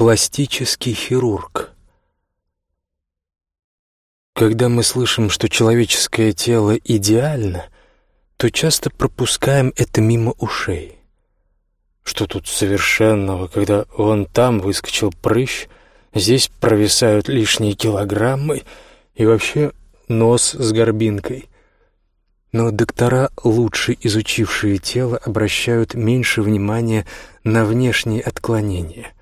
Пластический хирург. Когда мы слышим, что человеческое тело идеально, то часто пропускаем это мимо ушей. Что тут совершенного, когда вон там выскочил прыщ, здесь провисают лишние килограммы и вообще нос с горбинкой. Но доктора, лучше изучившие тело, обращают меньше внимания на внешние отклонения.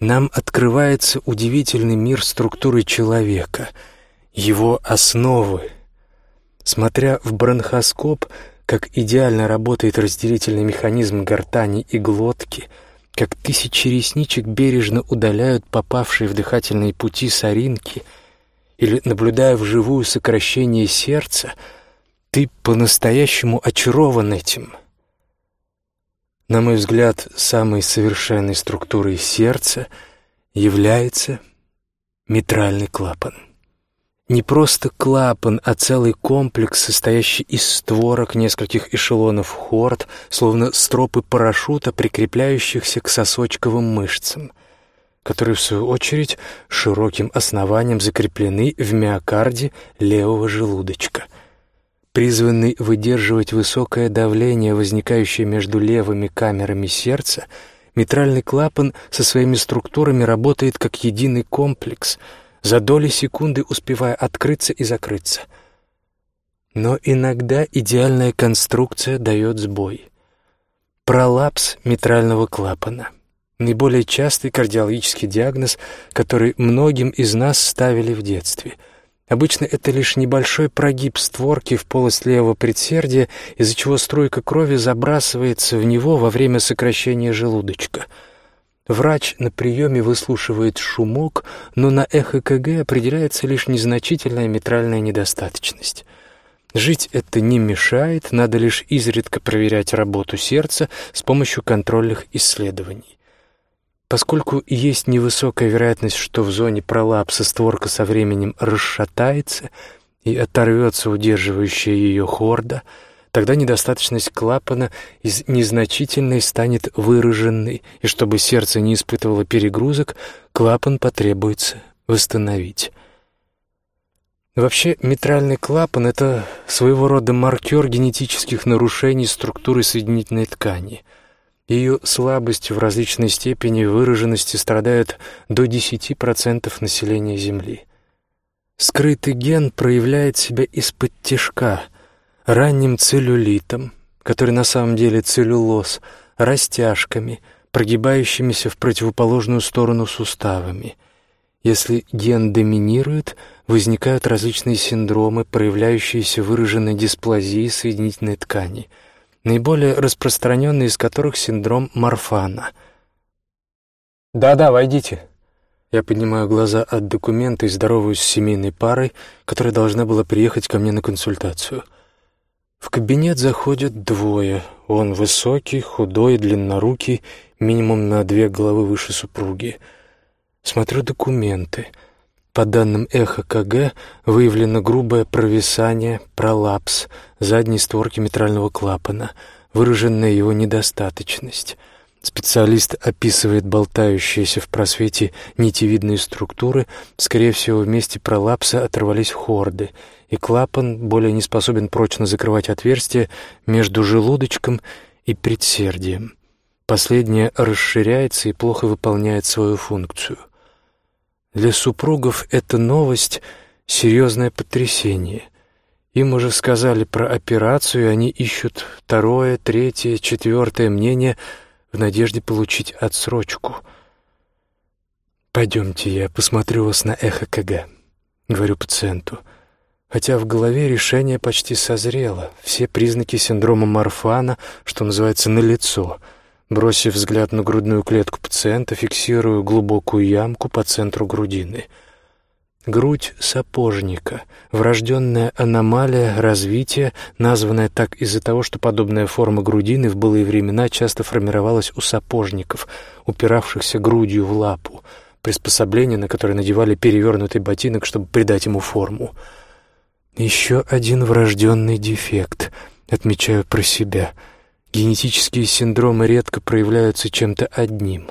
Нам открывается удивительный мир структуры человека, его основы. Смотря в бронхоскоп, как идеально работает разделительный механизм гортани и глотки, как тысячи ресничек бережно удаляют попавшие в дыхательные пути соринки, или наблюдая вживую сокращение сердца — ты по-настоящему очарован этим. На мой взгляд, самой совершенной структурой сердца является митральный клапан. Не просто клапан, а целый комплекс, состоящий из створок нескольких эшелонов хорд, словно стропы парашюта, прикрепляющихся к сосочковым мышцам, которые, в свою очередь, широким основанием закреплены в миокарде левого желудочка — призванный выдерживать высокое давление, возникающее между левыми камерами сердца, митральный клапан со своими структурами работает как единый комплекс, за доли секунды успевая открыться и закрыться. Но иногда идеальная конструкция дает сбой. Пролапс митрального клапана — наиболее частый кардиологический диагноз, который многим из нас ставили в детстве — Обычно это лишь небольшой прогиб створки в полость левого предсердия, из-за чего струйка крови забрасывается в него во время сокращения желудочка. Врач на приеме выслушивает шумок, но на эхо-КГ определяется лишь незначительная митральная недостаточность. Жить это не мешает, надо лишь изредка проверять работу сердца с помощью контрольных исследований. Поскольку есть невысокая вероятность, что в зоне пролапса створка со временем расшатается и оторвется удерживающая ее хорда, тогда недостаточность клапана из незначительной станет выраженной, и чтобы сердце не испытывало перегрузок, клапан потребуется восстановить. Вообще, митральный клапан — это своего рода маркер генетических нарушений структуры соединительной ткани — ее слабостью в различной степени выраженности страдают до 10% населения Земли. Скрытый ген проявляет себя из-под тяжка, ранним целлюлитом, который на самом деле целлюлоз, растяжками, прогибающимися в противоположную сторону суставами. Если ген доминирует, возникают различные синдромы, проявляющиеся выраженной дисплазией соединительной ткани – наиболее распространенный из которых синдром Марфана. «Да-да, войдите». Я поднимаю глаза от документа и здороваюсь с семейной парой, которая должна была приехать ко мне на консультацию. В кабинет заходят двое. Он высокий, худой, длиннорукий, минимум на две головы выше супруги. Смотрю документы — по данным эхо-КГ выявлено грубое провисание, пролапс задней створки митрального клапана, выраженная его недостаточность. Специалист описывает болтающиеся в просвете нитевидные структуры, скорее всего, в месте пролапса оторвались хорды, и клапан более не способен прочно закрывать отверстие между желудочком и предсердием. Последнее расширяется и плохо выполняет свою функцию. Для супругов эта новость — серьезное потрясение. Им уже сказали про операцию, и они ищут второе, третье, четвертое мнение в надежде получить отсрочку. «Пойдемте, я посмотрю вас на эхо КГ», — говорю пациенту. Хотя в голове решение почти созрело, все признаки синдрома Марфана, что называется, налицо — Бросив взгляд на грудную клетку пациента, фиксирую глубокую ямку по центру грудины. Грудь сапожника — врожденная аномалия развития, названная так из-за того, что подобная форма грудины в былые времена часто формировалась у сапожников, упиравшихся грудью в лапу, приспособление, на которое надевали перевернутый ботинок, чтобы придать ему форму. Еще один врожденный дефект, отмечаю про себя — Генетические синдромы редко проявляются чем-то одним.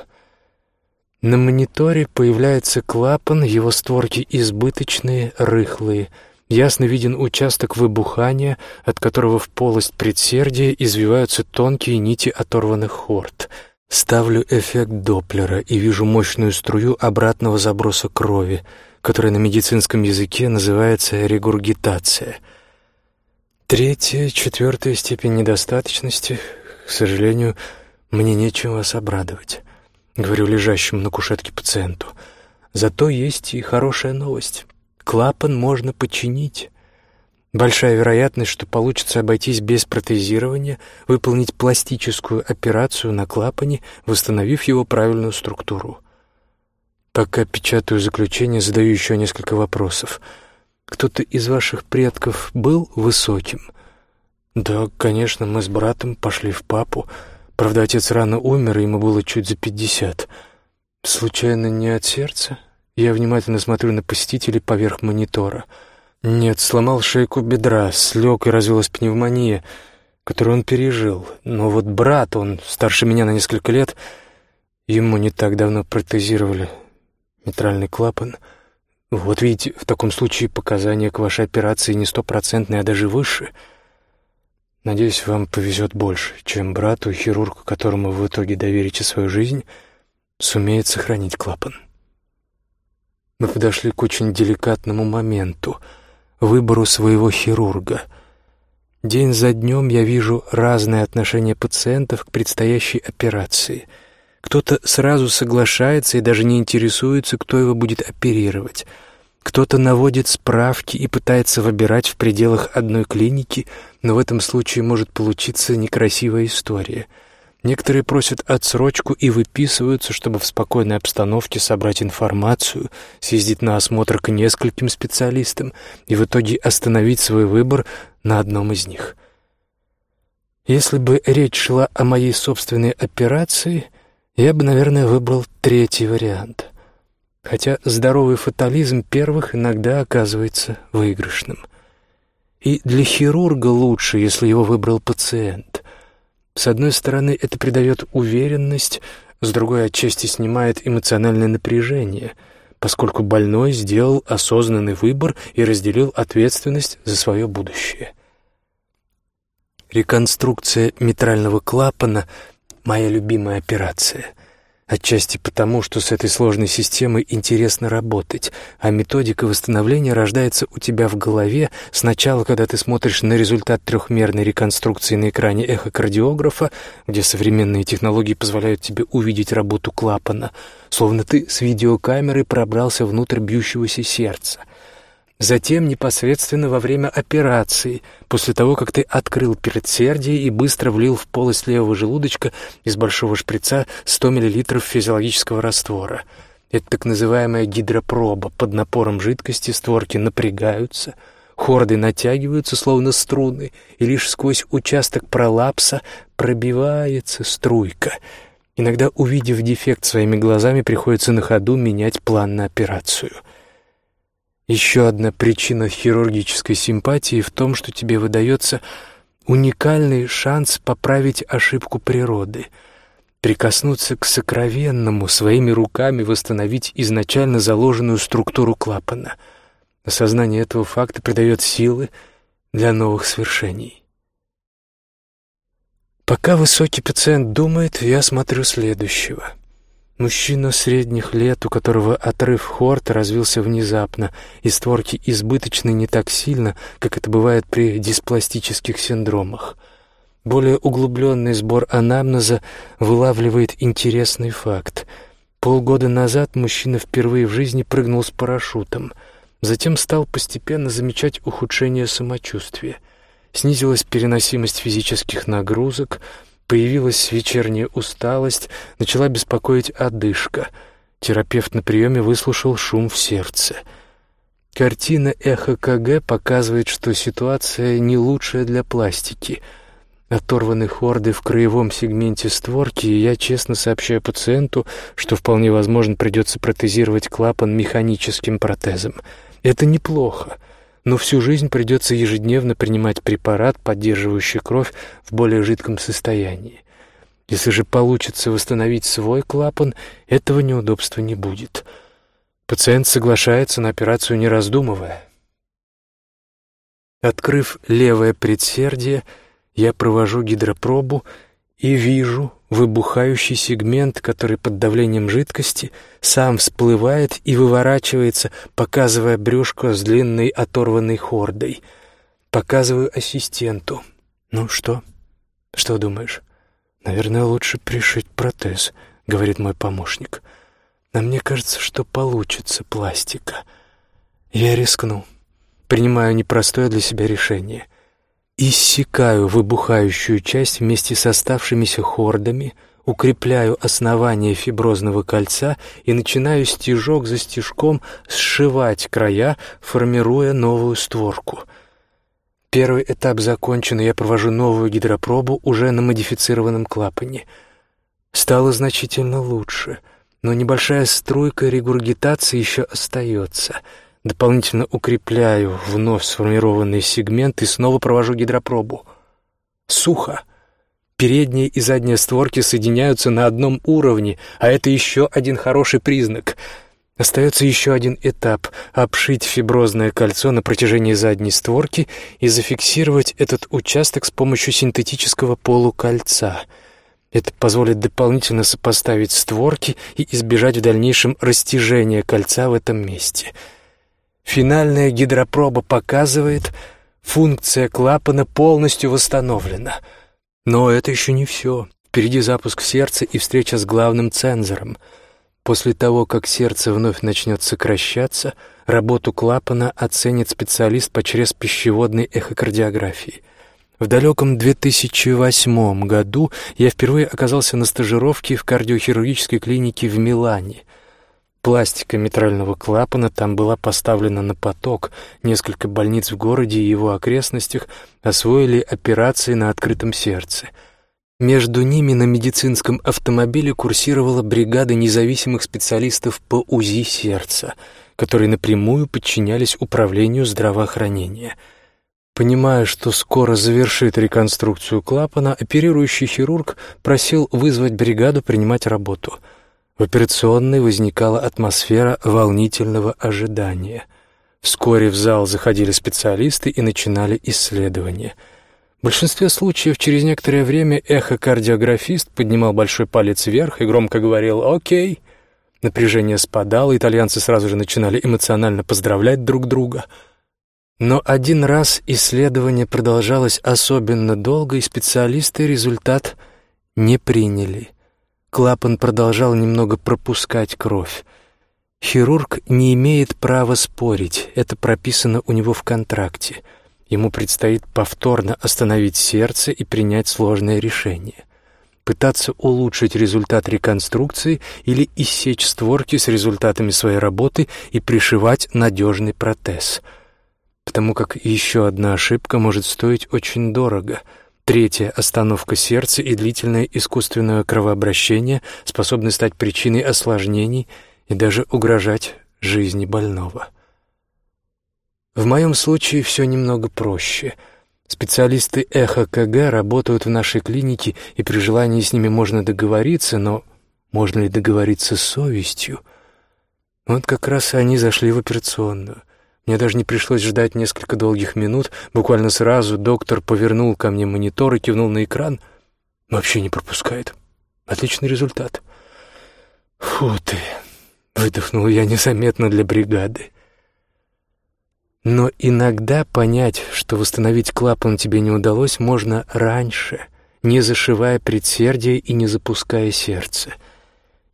На мониторе появляется клапан, его створки избыточные, рыхлые. Ясно виден участок выбухания, от которого в полость предсердия извиваются тонкие нити оторванных хорд. Ставлю эффект Доплера и вижу мощную струю обратного заброса крови, которая на медицинском языке называется регургитация. Третья, четвертая степень недостаточности. К сожалению, мне нечем вас обрадовать говорю лежащему на кушетке пациенту. Зато есть и хорошая новость. Клапан можно починить. Большая вероятность, что получится обойтись без протезирования, выполнить пластическую операцию на клапане, восстановив его правильную структуру. Пока печатаю заключение, задаю еще несколько вопросов. Кто-то из ваших предков был высоким? Да, конечно, мы с братом пошли в папу. Правда, отец рано умер, ему было чуть за пятьдесят. Случайно не от сердца? Я внимательно смотрю на посетителей поверх монитора. Нет, сломал шейку бедра, слег и развилась пневмония, которую он пережил. Но вот брат, он старше меня на несколько лет, ему не так давно протезировали митральный клапан. Вот видите, в таком случае показания к вашей операции не стопроцентные, а даже выше — Надеюсь, вам повезет больше, чем брату, хирургу, которому в итоге доверите свою жизнь, сумеет сохранить клапан. Мы подошли к очень деликатному моменту — выбору своего хирурга. День за днем я вижу разные отношения пациентов к предстоящей операции. Кто-то сразу соглашается и даже не интересуется, кто его будет оперировать — кто-то наводит справки и пытается выбирать в пределах одной клиники, но в этом случае может получиться некрасивая история. Некоторые просят отсрочку и выписываются, чтобы в спокойной обстановке собрать информацию, съездить на осмотр к нескольким специалистам и в итоге остановить свой выбор на одном из них. Если бы речь шла о моей собственной операции, я бы, наверное, выбрал третий вариант — хотя здоровый фатализм первых иногда оказывается выигрышным. И для хирурга лучше, если его выбрал пациент. С одной стороны, это придает уверенность, с другой отчасти снимает эмоциональное напряжение, поскольку больной сделал осознанный выбор и разделил ответственность за свое будущее. Реконструкция митрального клапана — моя любимая операция — Отчасти потому, что с этой сложной системой интересно работать, а методика восстановления рождается у тебя в голове сначала, когда ты смотришь на результат трехмерной реконструкции на экране эхокардиографа, где современные технологии позволяют тебе увидеть работу клапана, словно ты с видеокамерой пробрался внутрь бьющегося сердца. Затем непосредственно во время операции, после того, как ты открыл предсердие и быстро влил в полость левого желудочка из большого шприца 100 мл физиологического раствора. Это так называемая гидропроба. Под напором жидкости створки напрягаются, хорды натягиваются, словно струны, и лишь сквозь участок пролапса пробивается струйка. Иногда, увидев дефект своими глазами, приходится на ходу менять план на операцию — еще одна причина хирургической симпатии в том, что тебе выдается уникальный шанс поправить ошибку природы, прикоснуться к сокровенному, своими руками восстановить изначально заложенную структуру клапана. Осознание этого факта придает силы для новых свершений. Пока высокий пациент думает, я смотрю следующего — Мужчина средних лет, у которого отрыв хорта развился внезапно, и створки избыточны не так сильно, как это бывает при диспластических синдромах. Более углубленный сбор анамнеза вылавливает интересный факт. Полгода назад мужчина впервые в жизни прыгнул с парашютом. Затем стал постепенно замечать ухудшение самочувствия. Снизилась переносимость физических нагрузок — Появилась вечерняя усталость, начала беспокоить одышка. Терапевт на приеме выслушал шум в сердце. Картина эхо КГ показывает, что ситуация не лучшая для пластики. Оторваны хорды в краевом сегменте створки, и я честно сообщаю пациенту, что вполне возможно придется протезировать клапан механическим протезом. Это неплохо но всю жизнь придется ежедневно принимать препарат, поддерживающий кровь в более жидком состоянии. Если же получится восстановить свой клапан, этого неудобства не будет. Пациент соглашается на операцию, не раздумывая. Открыв левое предсердие, я провожу гидропробу и вижу выбухающий сегмент, который под давлением жидкости сам всплывает и выворачивается, показывая брюшко с длинной оторванной хордой. Показываю ассистенту. «Ну что? Что думаешь?» «Наверное, лучше пришить протез», — говорит мой помощник. «Но мне кажется, что получится пластика. Я рискну. Принимаю непростое для себя решение. Иссекаю выбухающую часть вместе с оставшимися хордами, укрепляю основание фиброзного кольца и начинаю стежок за стежком сшивать края, формируя новую створку — Первый этап закончен, и я провожу новую гидропробу уже на модифицированном клапане. Стало значительно лучше, но небольшая струйка регургитации еще остается. Дополнительно укрепляю вновь сформированный сегмент и снова провожу гидропробу. Сухо. Передние и задние створки соединяются на одном уровне, а это еще один хороший признак — Остается еще один этап — обшить фиброзное кольцо на протяжении задней створки и зафиксировать этот участок с помощью синтетического полукольца. Это позволит дополнительно сопоставить створки и избежать в дальнейшем растяжения кольца в этом месте. Финальная гидропроба показывает, функция клапана полностью восстановлена. Но это еще не все. Впереди запуск сердца и встреча с главным цензором — После того, как сердце вновь начнет сокращаться, работу клапана оценит специалист по чрезпищеводной эхокардиографии. В далеком 2008 году я впервые оказался на стажировке в кардиохирургической клинике в Милане. Пластика митрального клапана там была поставлена на поток. Несколько больниц в городе и его окрестностях освоили операции на открытом сердце — между ними на медицинском автомобиле курсировала бригада независимых специалистов по УЗИ сердца, которые напрямую подчинялись управлению здравоохранения. Понимая, что скоро завершит реконструкцию клапана, оперирующий хирург просил вызвать бригаду принимать работу. В операционной возникала атмосфера волнительного ожидания. Вскоре в зал заходили специалисты и начинали исследования — в большинстве случаев через некоторое время эхокардиографист поднимал большой палец вверх и громко говорил «Окей». Напряжение спадало, итальянцы сразу же начинали эмоционально поздравлять друг друга. Но один раз исследование продолжалось особенно долго, и специалисты результат не приняли. Клапан продолжал немного пропускать кровь. Хирург не имеет права спорить, это прописано у него в контракте — Ему предстоит повторно остановить сердце и принять сложное решение. Пытаться улучшить результат реконструкции или иссечь створки с результатами своей работы и пришивать надежный протез. Потому как еще одна ошибка может стоить очень дорого. Третья остановка сердца и длительное искусственное кровообращение способны стать причиной осложнений и даже угрожать жизни больного. В моем случае все немного проще. Специалисты эхо-КГ работают в нашей клинике, и при желании с ними можно договориться, но можно ли договориться с совестью? Вот как раз они зашли в операционную. Мне даже не пришлось ждать несколько долгих минут. Буквально сразу доктор повернул ко мне монитор и кивнул на экран. Вообще не пропускает. Отличный результат. Фу ты, выдохнул я незаметно для бригады. Но иногда понять, что восстановить клапан тебе не удалось, можно раньше, не зашивая предсердие и не запуская сердце.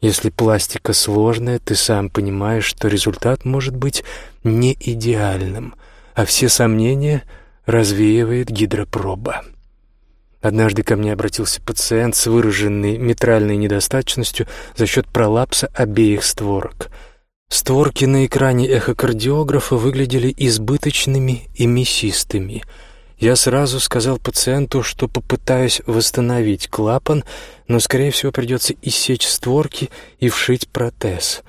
Если пластика сложная, ты сам понимаешь, что результат может быть не идеальным, а все сомнения развеивает гидропроба. Однажды ко мне обратился пациент с выраженной митральной недостаточностью за счет пролапса обеих створок — Створки на экране эхокардиографа выглядели избыточными и мясистыми. Я сразу сказал пациенту, что попытаюсь восстановить клапан, но, скорее всего, придется иссечь створки и вшить протез.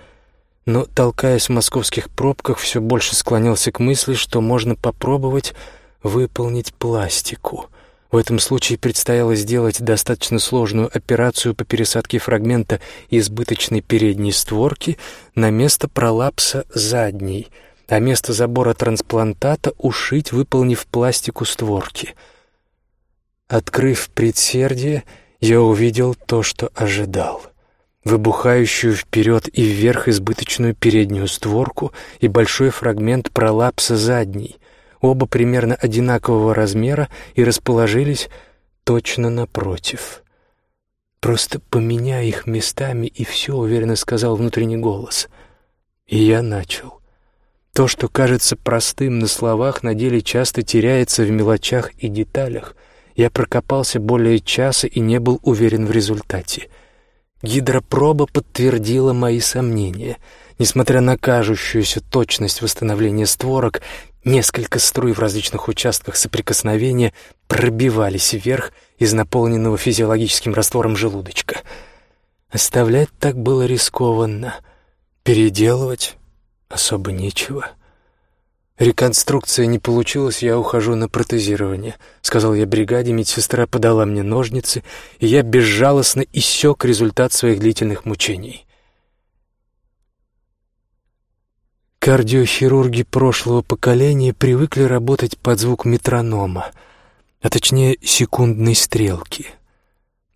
Но, толкаясь в московских пробках, все больше склонялся к мысли, что можно попробовать выполнить пластику. В этом случае предстояло сделать достаточно сложную операцию по пересадке фрагмента избыточной передней створки на место пролапса задней, а место забора трансплантата ушить, выполнив пластику створки. Открыв предсердие, я увидел то, что ожидал — выбухающую вперед и вверх избыточную переднюю створку и большой фрагмент пролапса задней, оба примерно одинакового размера и расположились точно напротив. «Просто поменяй их местами, и все», — уверенно сказал внутренний голос. И я начал. То, что кажется простым на словах, на деле часто теряется в мелочах и деталях. Я прокопался более часа и не был уверен в результате — Гидропроба подтвердила мои сомнения. Несмотря на кажущуюся точность восстановления створок, несколько струй в различных участках соприкосновения пробивались вверх из наполненного физиологическим раствором желудочка. Оставлять так было рискованно. Переделывать особо нечего. «Реконструкция не получилась, я ухожу на протезирование», — сказал я бригаде, медсестра подала мне ножницы, и я безжалостно иссек результат своих длительных мучений. Кардиохирурги прошлого поколения привыкли работать под звук метронома, а точнее секундной стрелки.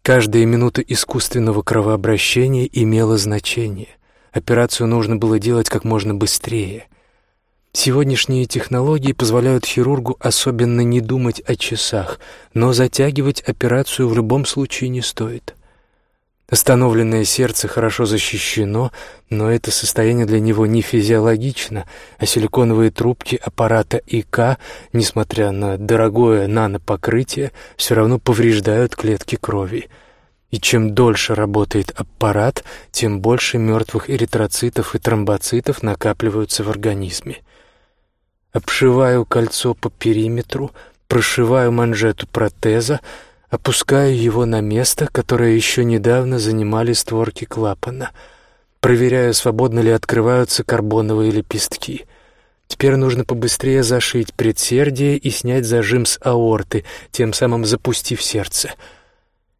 Каждая минута искусственного кровообращения имела значение. Операцию нужно было делать как можно быстрее — Сегодняшние технологии позволяют хирургу особенно не думать о часах, но затягивать операцию в любом случае не стоит. Остановленное сердце хорошо защищено, но это состояние для него не физиологично, а силиконовые трубки аппарата ИК, несмотря на дорогое нанопокрытие, все равно повреждают клетки крови. И чем дольше работает аппарат, тем больше мертвых эритроцитов и тромбоцитов накапливаются в организме. Обшиваю кольцо по периметру, прошиваю манжету протеза, опускаю его на место, которое еще недавно занимали створки клапана. Проверяю, свободно ли открываются карбоновые лепестки. Теперь нужно побыстрее зашить предсердие и снять зажим с аорты, тем самым запустив сердце.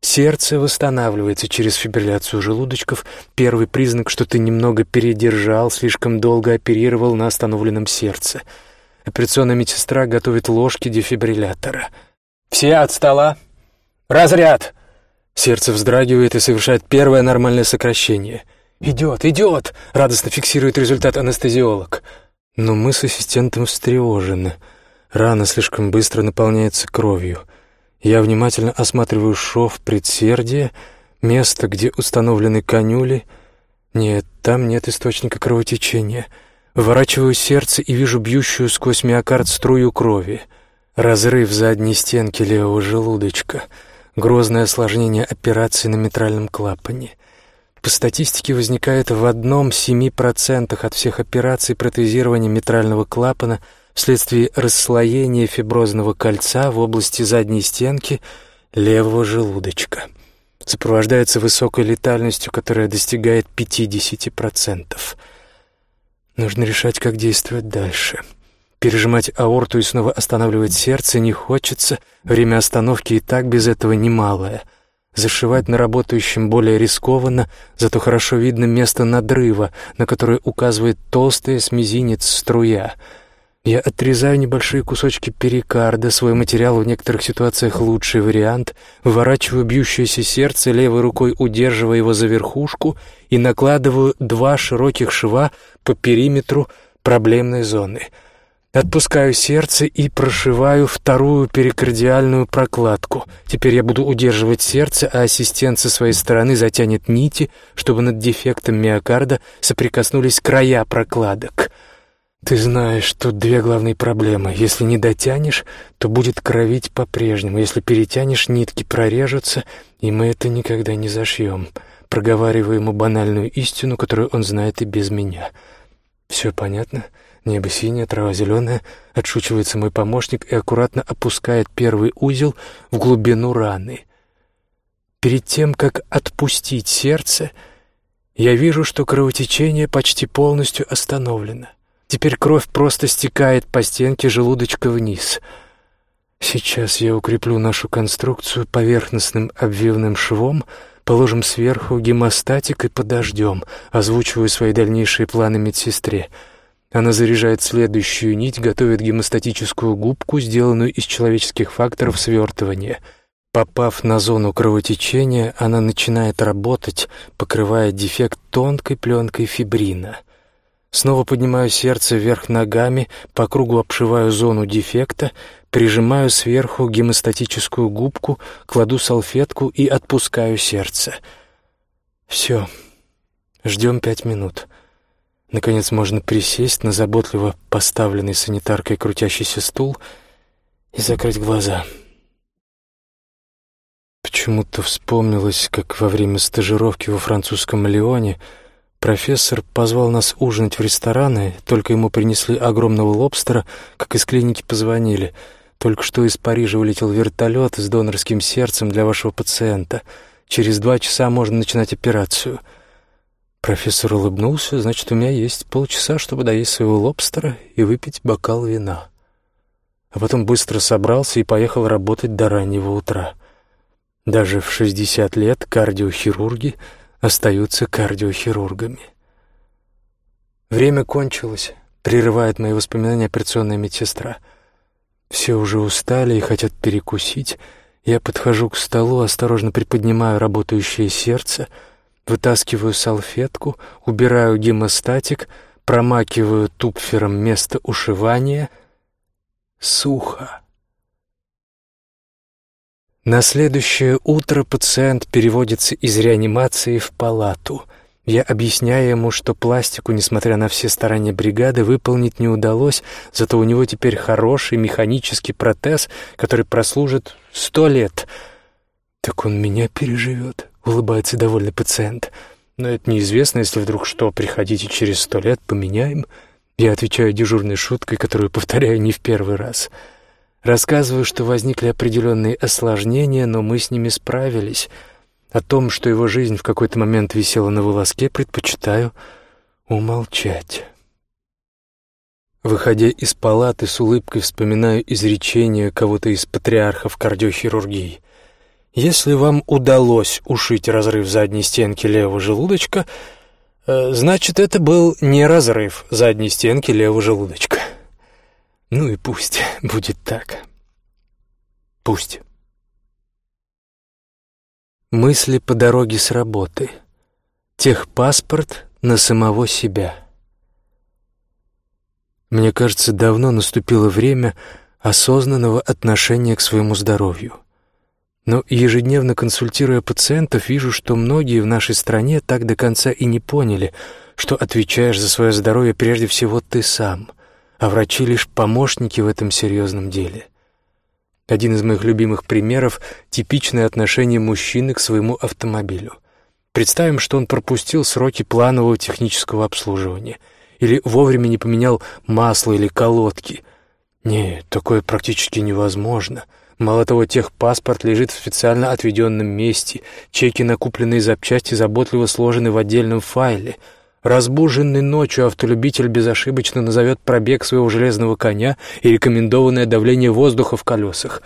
Сердце восстанавливается через фибрилляцию желудочков. Первый признак, что ты немного передержал, слишком долго оперировал на остановленном сердце — Операционная медсестра готовит ложки дефибриллятора. «Все от стола! Разряд!» Сердце вздрагивает и совершает первое нормальное сокращение. «Идет, идет!» — радостно фиксирует результат анестезиолог. Но мы с ассистентом встревожены. Рана слишком быстро наполняется кровью. Я внимательно осматриваю шов предсердия, место, где установлены канюли. Нет, там нет источника кровотечения — Выворачиваю сердце и вижу бьющую сквозь миокард струю крови. Разрыв задней стенки левого желудочка. Грозное осложнение операции на митральном клапане. По статистике возникает в одном 7% от всех операций протезирования митрального клапана вследствие расслоения фиброзного кольца в области задней стенки левого желудочка. Сопровождается высокой летальностью, которая достигает 50%. Нужно решать, как действовать дальше. Пережимать аорту и снова останавливать сердце не хочется. Время остановки и так без этого немалое. Зашивать на работающем более рискованно, зато хорошо видно место надрыва, на которое указывает толстая с мизинец струя — я отрезаю небольшие кусочки перикарда, свой материал в некоторых ситуациях лучший вариант, выворачиваю бьющееся сердце, левой рукой удерживая его за верхушку и накладываю два широких шва по периметру проблемной зоны. Отпускаю сердце и прошиваю вторую перикардиальную прокладку. Теперь я буду удерживать сердце, а ассистент со своей стороны затянет нити, чтобы над дефектом миокарда соприкоснулись края прокладок — ты знаешь, тут две главные проблемы. Если не дотянешь, то будет кровить по-прежнему. Если перетянешь, нитки прорежутся, и мы это никогда не зашьем. Проговариваю ему банальную истину, которую он знает и без меня. Все понятно? Небо синее, трава зеленая. Отшучивается мой помощник и аккуратно опускает первый узел в глубину раны. Перед тем, как отпустить сердце, я вижу, что кровотечение почти полностью остановлено. Теперь кровь просто стекает по стенке желудочка вниз. Сейчас я укреплю нашу конструкцию поверхностным обвивным швом, положим сверху гемостатик и подождем, озвучиваю свои дальнейшие планы медсестре. Она заряжает следующую нить, готовит гемостатическую губку, сделанную из человеческих факторов свертывания. Попав на зону кровотечения, она начинает работать, покрывая дефект тонкой пленкой фибрина — Снова поднимаю сердце вверх ногами, по кругу обшиваю зону дефекта, прижимаю сверху гемостатическую губку, кладу салфетку и отпускаю сердце. Все. Ждем пять минут. Наконец можно присесть на заботливо поставленный санитаркой крутящийся стул и закрыть глаза. Почему-то вспомнилось, как во время стажировки во французском Лионе — Профессор позвал нас ужинать в рестораны, только ему принесли огромного лобстера, как из клиники позвонили. Только что из Парижа улетел вертолет с донорским сердцем для вашего пациента. Через два часа можно начинать операцию. Профессор улыбнулся, значит, у меня есть полчаса, чтобы доесть своего лобстера и выпить бокал вина. А потом быстро собрался и поехал работать до раннего утра. Даже в 60 лет кардиохирурги — остаются кардиохирургами. Время кончилось, прерывает мои воспоминания операционная медсестра. Все уже устали и хотят перекусить. Я подхожу к столу, осторожно приподнимаю работающее сердце, вытаскиваю салфетку, убираю гемостатик, промакиваю тупфером место ушивания. Сухо. На следующее утро пациент переводится из реанимации в палату. Я объясняю ему, что пластику, несмотря на все старания бригады, выполнить не удалось, зато у него теперь хороший механический протез, который прослужит сто лет. «Так он меня переживет», — улыбается довольный пациент. «Но это неизвестно, если вдруг что, приходите через сто лет, поменяем». Я отвечаю дежурной шуткой, которую повторяю не в первый раз — Рассказываю, что возникли определенные осложнения, но мы с ними справились. О том, что его жизнь в какой-то момент висела на волоске, предпочитаю умолчать. Выходя из палаты, с улыбкой вспоминаю изречение кого-то из патриархов кардиохирургии. Если вам удалось ушить разрыв задней стенки левого желудочка, э, значит, это был не разрыв задней стенки левого желудочка. Ну и пусть будет так. Пусть. Мысли по дороге с работы. Техпаспорт на самого себя. Мне кажется, давно наступило время осознанного отношения к своему здоровью. Но ежедневно консультируя пациентов, вижу, что многие в нашей стране так до конца и не поняли, что отвечаешь за свое здоровье прежде всего ты сам — а врачи лишь помощники в этом серьезном деле. Один из моих любимых примеров — типичное отношение мужчины к своему автомобилю. Представим, что он пропустил сроки планового технического обслуживания или вовремя не поменял масло или колодки. Нет, такое практически невозможно. Мало того, техпаспорт лежит в специально отведенном месте, чеки на купленные запчасти заботливо сложены в отдельном файле — Разбуженный ночью автолюбитель безошибочно назовет пробег своего железного коня и рекомендованное давление воздуха в колесах.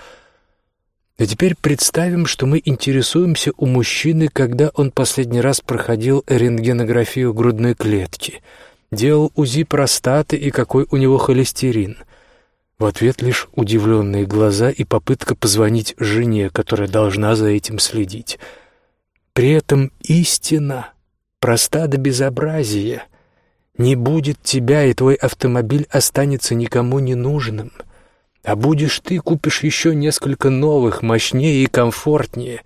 А теперь представим, что мы интересуемся у мужчины, когда он последний раз проходил рентгенографию грудной клетки, делал УЗИ простаты и какой у него холестерин. В ответ лишь удивленные глаза и попытка позвонить жене, которая должна за этим следить. При этом истина — проста до безобразия. Не будет тебя, и твой автомобиль останется никому не нужным. А будешь ты, купишь еще несколько новых, мощнее и комфортнее.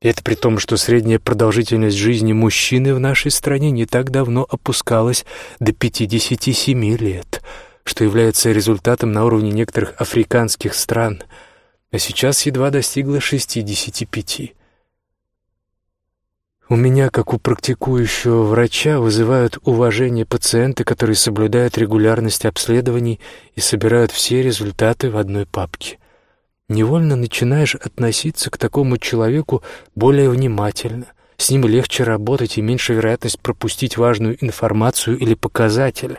это при том, что средняя продолжительность жизни мужчины в нашей стране не так давно опускалась до 57 лет, что является результатом на уровне некоторых африканских стран, а сейчас едва достигла 65. У меня, как у практикующего врача, вызывают уважение пациенты, которые соблюдают регулярность обследований и собирают все результаты в одной папке. Невольно начинаешь относиться к такому человеку более внимательно. С ним легче работать и меньше вероятность пропустить важную информацию или показатель.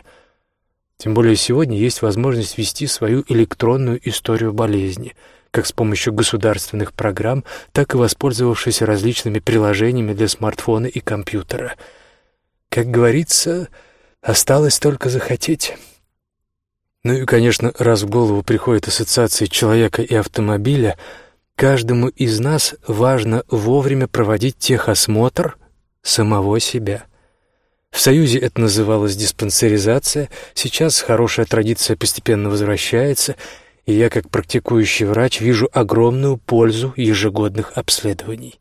Тем более сегодня есть возможность вести свою электронную историю болезни, как с помощью государственных программ, так и воспользовавшись различными приложениями для смартфона и компьютера. Как говорится, осталось только захотеть. Ну и, конечно, раз в голову приходит ассоциация человека и автомобиля, каждому из нас важно вовремя проводить техосмотр самого себя. В Союзе это называлось диспансеризация, сейчас хорошая традиция постепенно возвращается, и я, как практикующий врач, вижу огромную пользу ежегодных обследований.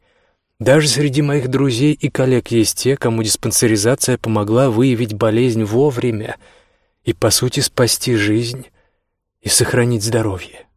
Даже среди моих друзей и коллег есть те, кому диспансеризация помогла выявить болезнь вовремя — и, по сути, спасти жизнь и сохранить здоровье.